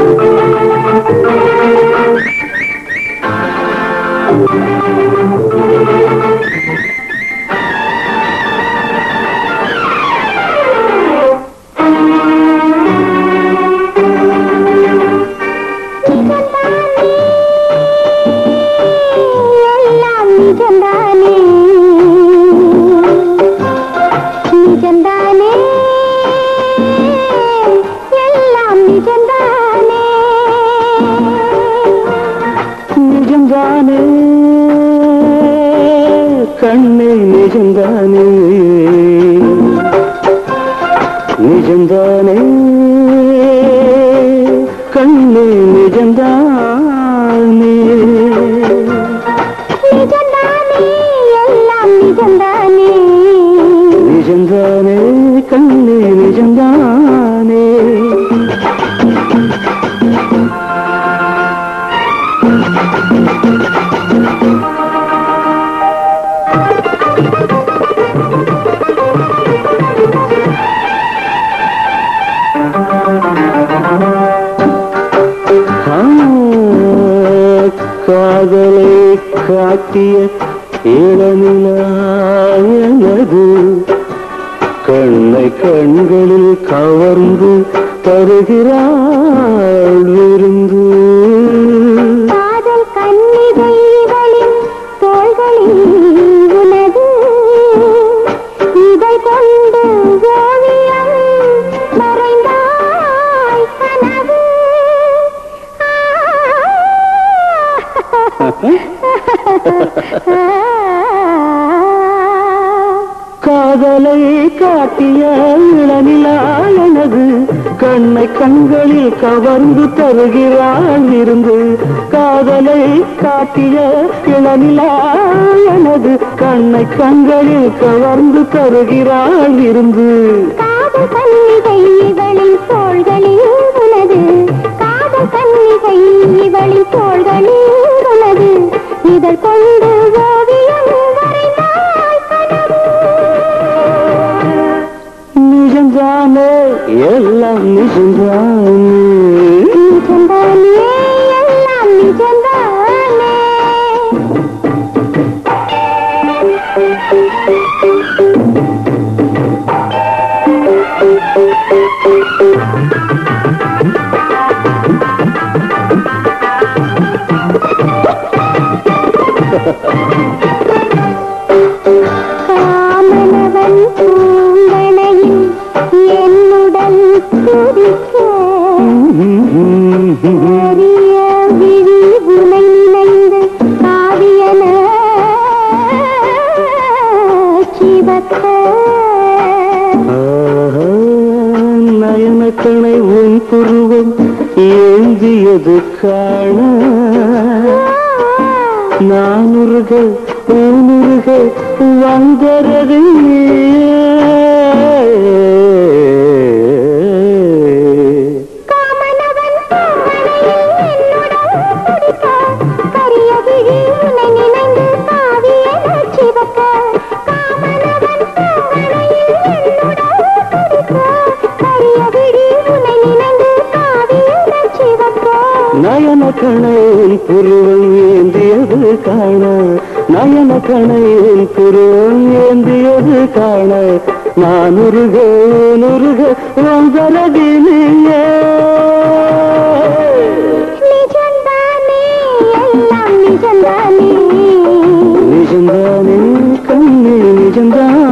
எல்லாம் நிஜம்தானே கண்ணே நிஜம்தானே நிஜம்தானே கண்ணே நிஜம்தானே காதலை காட்டிய இளநிலாயனது. கண்ணை கண்களில் கவர்ந்து தருகிறாள் காதலை காட்டிய இளநிலாயனது கண்ணை கண்களில் கவர்ந்து தருகிறாள் இருந்து காதலை காட்டிய இளநிலாயனது கண்ணை கண்களில் கவர்ந்து தருகிறாள் இருந்து இவளின் தோள்களில் உனது காதல் கன்னிகை இவளின் தோள்களில் எல்லாம் நிஜம்தானே எல்லாம் நிஜம்தானே காமனவன் நயனக்கணை உன் புருவம் ஏந்தியது காண. நானுருக ஊனுருக வந்தரது நீ. கணையின் புருவம் ஏந்தியது காண. நயன கணையின் புருவம் ஏந்தியது காண. நான் உருக நுருக உந்தரகிலேயே நிஜந்தானே நிஜந்தானே. நிஜந்தானே